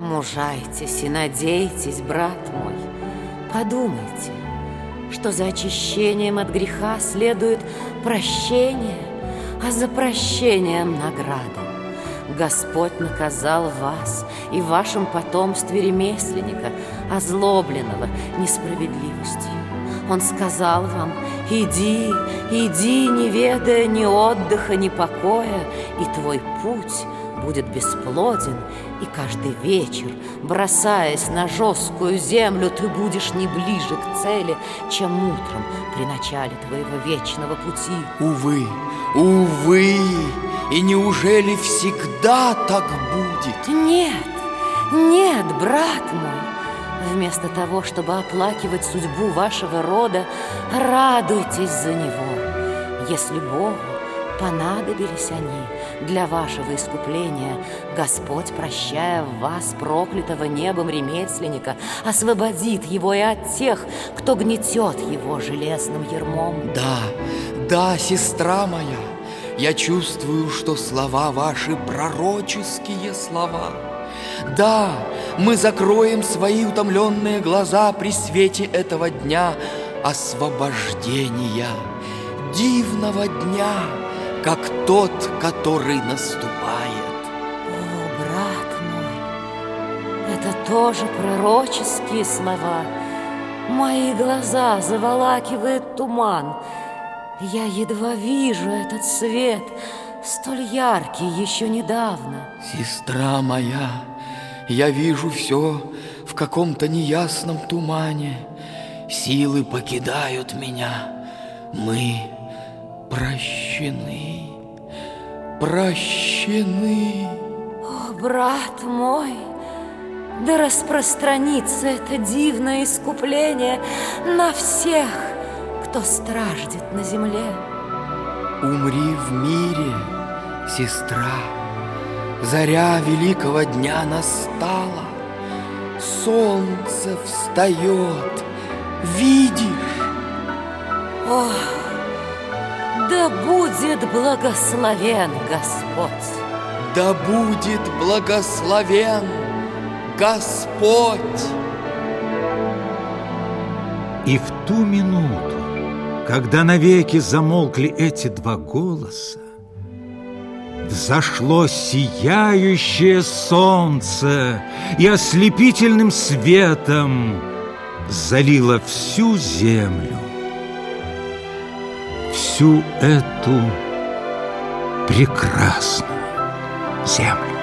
Мужайтесь и надейтесь, брат мой. Подумайте, что за очищением от греха следует прощение, а за прощением награда. Господь наказал вас и вашем потомстве ремесленника, озлобленного несправедливостью. Он сказал вам, иди, иди, не ведая ни отдыха, ни покоя, и твой путь будет бесплоден, и каждый вечер, бросаясь на жесткую землю, ты будешь не ближе к цели, чем утром при начале твоего вечного пути. Увы, увы, и неужели всегда так будет? Нет, нет, брат мой. Вместо того, чтобы оплакивать судьбу вашего рода, радуйтесь за него. Если Богу понадобились они для вашего искупления, Господь, прощая вас проклятого небом ремесленника, освободит его и от тех, кто гнетет его железным ермом. Да, да, сестра моя, я чувствую, что слова ваши пророческие слова. Да, мы закроем свои утомленные глаза при свете этого дня освобождения, дивного дня, как тот, который наступает. О, брат мой, это тоже пророческие слова. Мои глаза заволакивает туман. Я едва вижу этот свет, столь яркий еще недавно. Сестра моя, я вижу все в каком-то неясном тумане. Силы покидают меня. Мы прощены, прощены. О, брат мой, да распространится это дивное искупление на всех, кто страждет на земле. Умри в мире, сестра, заря великого дня настала, солнце встает, видишь? Ох, да будет благословен Господь! Да будет благословен Господь! И в ту минуту, когда навеки замолкли эти два голоса, Взошло сияющее солнце и ослепительным светом залило всю землю всю эту прекрасную землю.